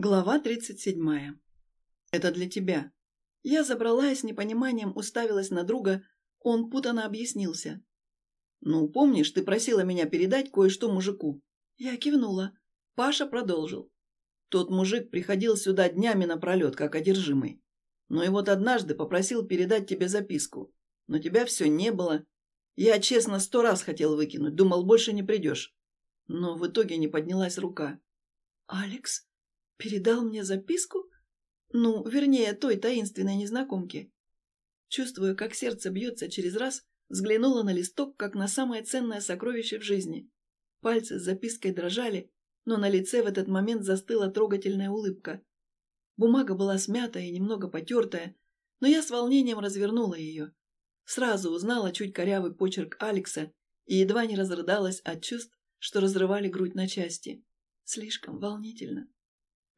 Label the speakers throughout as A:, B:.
A: Глава 37. Это для тебя. Я забрала и с непониманием уставилась на друга, он путано объяснился. «Ну, помнишь, ты просила меня передать кое-что мужику?» Я кивнула. Паша продолжил. Тот мужик приходил сюда днями напролет, как одержимый. Но и вот однажды попросил передать тебе записку. Но тебя все не было. Я, честно, сто раз хотел выкинуть, думал, больше не придешь. Но в итоге не поднялась рука. «Алекс?» Передал мне записку? Ну, вернее, той таинственной незнакомке. Чувствуя, как сердце бьется через раз, взглянула на листок, как на самое ценное сокровище в жизни. Пальцы с запиской дрожали, но на лице в этот момент застыла трогательная улыбка. Бумага была смятая и немного потертая, но я с волнением развернула ее. Сразу узнала чуть корявый почерк Алекса и едва не разрыдалась от чувств, что разрывали грудь на части. Слишком волнительно.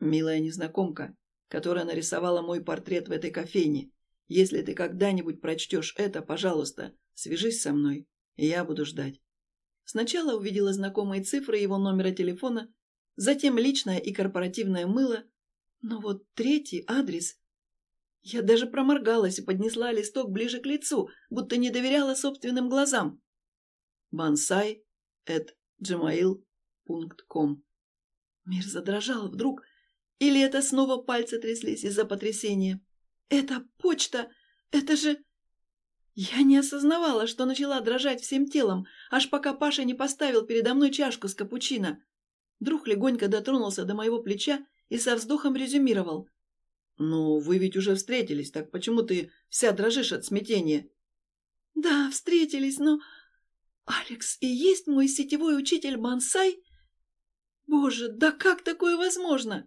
A: Милая незнакомка, которая нарисовала мой портрет в этой кофейне, если ты когда-нибудь прочтешь это, пожалуйста, свяжись со мной, и я буду ждать. Сначала увидела знакомые цифры его номера телефона, затем личное и корпоративное мыло, но вот третий адрес... Я даже проморгалась и поднесла листок ближе к лицу, будто не доверяла собственным глазам. Бонсай at gmail.com Мир задрожал вдруг, или это снова пальцы тряслись из-за потрясения? Это почта! Это же... Я не осознавала, что начала дрожать всем телом, аж пока Паша не поставил передо мной чашку с капучино. Друг легонько дотронулся до моего плеча и со вздохом резюмировал. «Ну, вы ведь уже встретились, так почему ты вся дрожишь от смятения?» «Да, встретились, но... Алекс и есть мой сетевой учитель Бонсай? Боже, да как такое возможно?»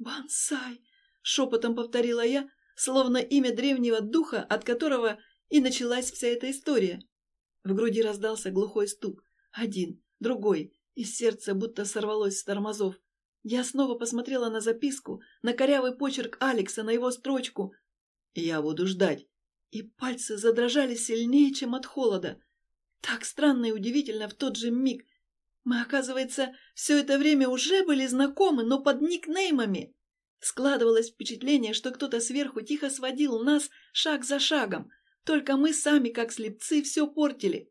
A: «Бонсай!» — шепотом повторила я, словно имя древнего духа, от которого и началась вся эта история. В груди раздался глухой стук. Один, другой, и сердце будто сорвалось с тормозов. Я снова посмотрела на записку, на корявый почерк Алекса, на его строчку. «Я буду ждать». И пальцы задрожали сильнее, чем от холода. Так странно и удивительно в тот же миг, мы, оказывается, все это время уже были знакомы, но под никнеймами. Складывалось впечатление, что кто-то сверху тихо сводил нас шаг за шагом. Только мы сами, как слепцы, все портили.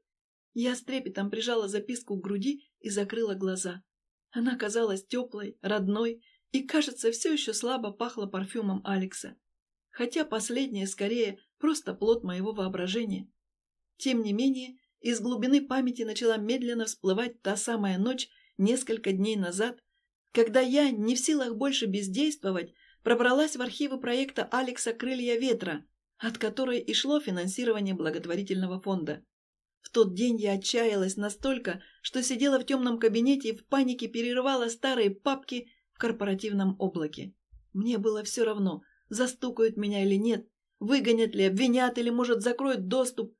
A: Я с трепетом прижала записку к груди и закрыла глаза. Она казалась теплой, родной и, кажется, все еще слабо пахла парфюмом Алекса. Хотя последнее, скорее, просто плод моего воображения. Тем не менее, из глубины памяти начала медленно всплывать та самая ночь несколько дней назад, когда я, не в силах больше бездействовать, пробралась в архивы проекта Алекса «Крылья ветра», от которой и шло финансирование благотворительного фонда. В тот день я отчаялась настолько, что сидела в темном кабинете и в панике перерывала старые папки в корпоративном облаке. Мне было все равно, застукают меня или нет, выгонят ли, обвинят или, может, закроют доступ.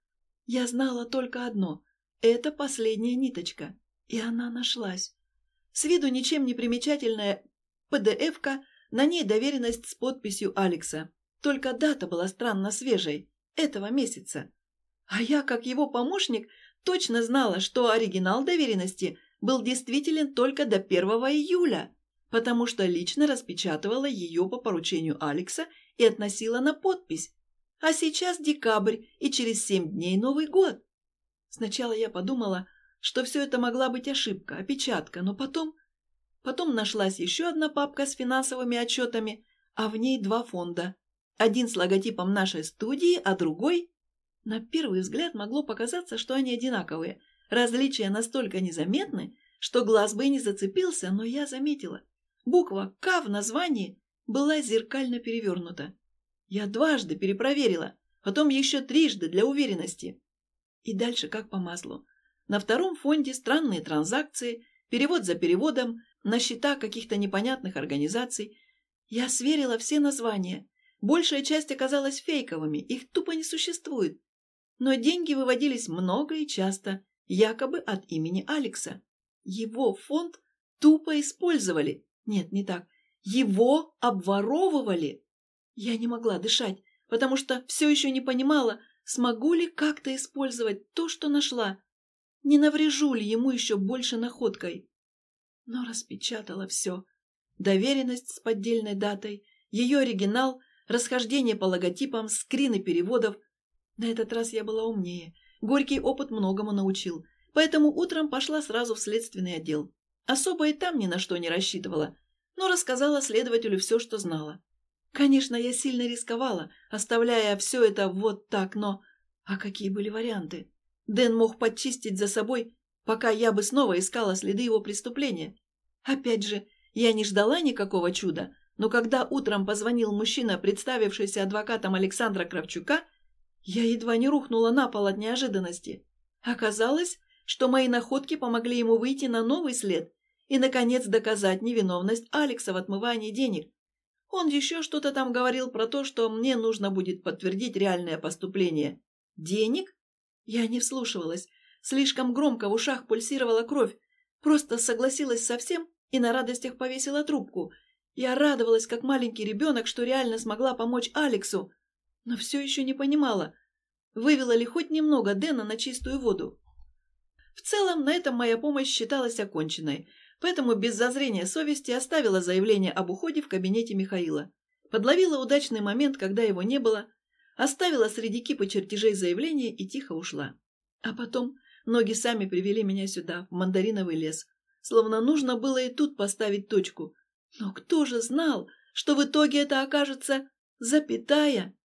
A: Я знала только одно – это последняя ниточка, и она нашлась. С виду ничем не примечательная PDF-ка, на ней доверенность с подписью Алекса. Только дата была странно свежей, этого месяца. А я, как его помощник, точно знала, что оригинал доверенности был действителен только до 1 июля, потому что лично распечатывала ее по поручению Алекса и относила на подпись. А сейчас декабрь, и через семь дней Новый год. Сначала я подумала, что все это могла быть ошибка, опечатка, но потом... Потом нашлась еще одна папка с финансовыми отчетами, а в ней два фонда. Один с логотипом нашей студии, а другой... На первый взгляд могло показаться, что они одинаковые. Различия настолько незаметны, что глаз бы и не зацепился, но я заметила. Буква «К» в названии была зеркально перевернута. Я дважды перепроверила, потом еще трижды для уверенности. И дальше как по маслу. На втором фонде странные транзакции, перевод за переводом, на счета каких-то непонятных организаций. Я сверила все названия. Большая часть оказалась фейковыми, их тупо не существует. Но деньги выводились много и часто, якобы от имени Алекса. Его фонд тупо использовали. Нет, не так. Его обворовывали. Я не могла дышать, потому что все еще не понимала, смогу ли как-то использовать то, что нашла. Не наврежу ли ему еще больше находкой? Но распечатала все. Доверенность с поддельной датой, ее оригинал, расхождение по логотипам, скрины переводов. На этот раз я была умнее. Горький опыт многому научил. Поэтому утром пошла сразу в следственный отдел. Особо и там ни на что не рассчитывала, но рассказала следователю все, что знала. Конечно, я сильно рисковала, оставляя все это вот так, но... А какие были варианты? Дэн мог подчистить за собой, пока я бы снова искала следы его преступления. Опять же, я не ждала никакого чуда, но когда утром позвонил мужчина, представившийся адвокатом Александра Кравчука, я едва не рухнула на пол от неожиданности. Оказалось, что мои находки помогли ему выйти на новый след и, наконец, доказать невиновность Алекса в отмывании денег. Он еще что-то там говорил про то, что мне нужно будет подтвердить реальное поступление. Денег? Я не вслушивалась. Слишком громко в ушах пульсировала кровь. Просто согласилась со всем и на радостях повесила трубку. Я радовалась, как маленький ребенок, что реально смогла помочь Алексу. Но все еще не понимала, вывела ли хоть немного Дэна на чистую воду. В целом, на этом моя помощь считалась оконченной, поэтому без зазрения совести оставила заявление об уходе в кабинете Михаила. Подловила удачный момент, когда его не было, оставила среди кипа чертежей заявления и тихо ушла. А потом ноги сами привели меня сюда, в мандариновый лес. Словно нужно было и тут поставить точку. Но кто же знал, что в итоге это окажется запятая?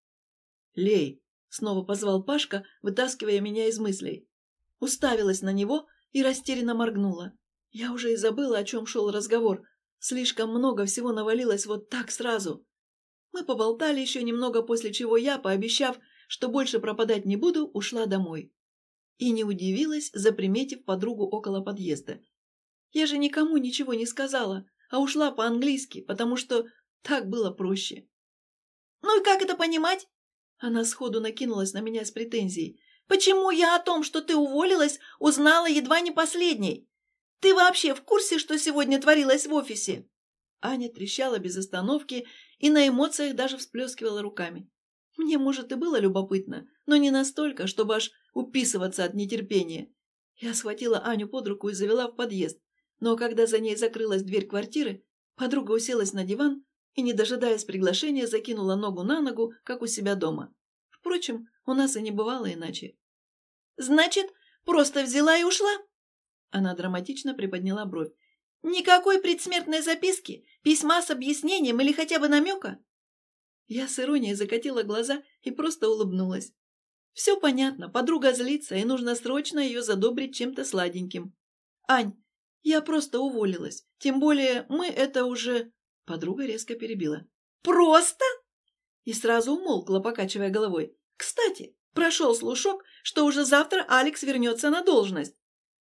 A: «Лей!» — снова позвал Пашка, вытаскивая меня из мыслей. Уставилась на него и растерянно моргнула. Я уже и забыла, о чем шел разговор. Слишком много всего навалилось вот так сразу. Мы поболтали еще немного, после чего я, пообещав, что больше пропадать не буду, ушла домой. И не удивилась, заприметив подругу около подъезда. Я же никому ничего не сказала, а ушла по-английски, потому что так было проще. «Ну и как это понимать?» Она сходу накинулась на меня с претензией. «Почему я о том, что ты уволилась, узнала едва не последней? Ты вообще в курсе, что сегодня творилось в офисе?» Аня трещала без остановки и на эмоциях даже всплескивала руками. Мне, может, и было любопытно, но не настолько, чтобы аж уписываться от нетерпения. Я схватила Аню под руку и завела в подъезд, но когда за ней закрылась дверь квартиры, подруга уселась на диван и, не дожидаясь приглашения, закинула ногу на ногу, как у себя дома. Впрочем, у нас и не бывало иначе. «Значит, просто взяла и ушла?» Она драматично приподняла бровь. Никакой предсмертной записки, письма с объяснением или хотя бы намека? Я с иронией закатила глаза и просто улыбнулась. Все понятно, подруга злится, и нужно срочно ее задобрить чем-то сладеньким. Ань, я просто уволилась. Тем более мы это уже... Подруга резко перебила. Просто? И сразу умолкла, покачивая головой. Кстати, прошел слушок, что уже завтра Алекс вернется на должность.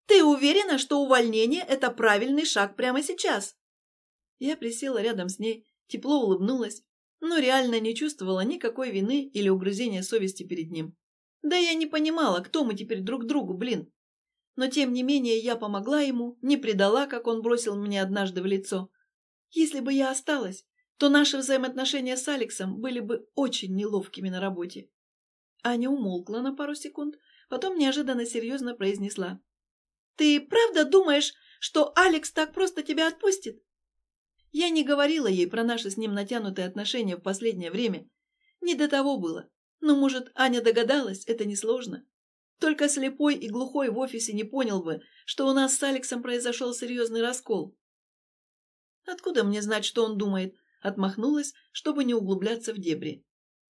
A: Ты уверена, что увольнение – это правильный шаг прямо сейчас?» Я присела рядом с ней, тепло улыбнулась, но реально не чувствовала никакой вины или угрызения совести перед ним. Да я не понимала, кто мы теперь друг другу, блин. Но тем не менее я помогла ему, не предала, как он бросил мне однажды в лицо. Если бы я осталась, то наши взаимоотношения с Алексом были бы очень неловкими на работе. Аня умолкла на пару секунд, потом неожиданно серьезно произнесла. Ты правда думаешь, что Алекс так просто тебя отпустит? Я не говорила ей про наши с ним натянутые отношения в последнее время. Не до того было. Но, может, Аня догадалась, это несложно. Только слепой и глухой в офисе не понял бы, что у нас с Алексом произошел серьезный раскол. Откуда мне знать, что он думает? Отмахнулась, чтобы не углубляться в дебри.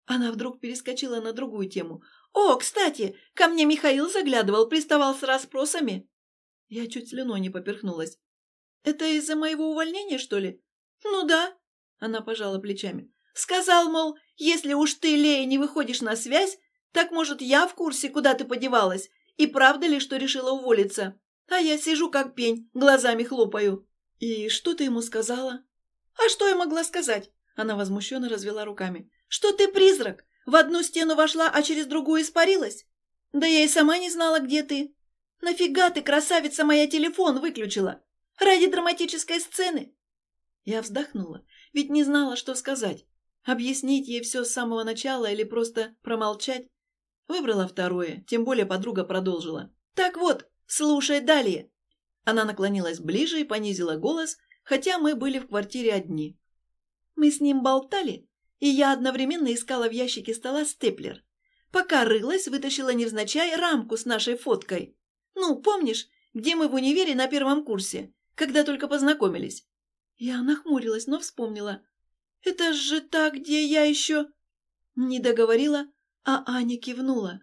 A: Она вдруг перескочила на другую тему. «О, кстати, ко мне Михаил заглядывал, приставал с расспросами». Я чуть слюной не поперхнулась. «Это из-за моего увольнения, что ли?» «Ну да», — она пожала плечами. «Сказал, мол, если уж ты, Лея, не выходишь на связь, так, может, я в курсе, куда ты подевалась, и правда ли, что решила уволиться? А я сижу как пень, глазами хлопаю». «И что ты ему сказала?» «А что я могла сказать?» Она возмущенно развела руками. «Что ты призрак? В одну стену вошла, а через другую испарилась? Да я и сама не знала, где ты. «Нафига ты, красавица моя, телефон выключила? Ради драматической сцены?» Я вздохнула, ведь не знала, что сказать. Объяснить ей все с самого начала или просто промолчать? Выбрала второе, тем более подруга продолжила. «Так вот, слушай далее». Она наклонилась ближе и понизила голос, хотя мы были в квартире одни. Мы с ним болтали, и я одновременно искала в ящике стола степлер. Пока рылась, вытащила невзначай рамку с нашей фоткой. Ну, помнишь, где мы в универе на первом курсе, когда только познакомились? Я нахмурилась, но вспомнила. Это же та, где я еще... Не договорила, а Аня кивнула.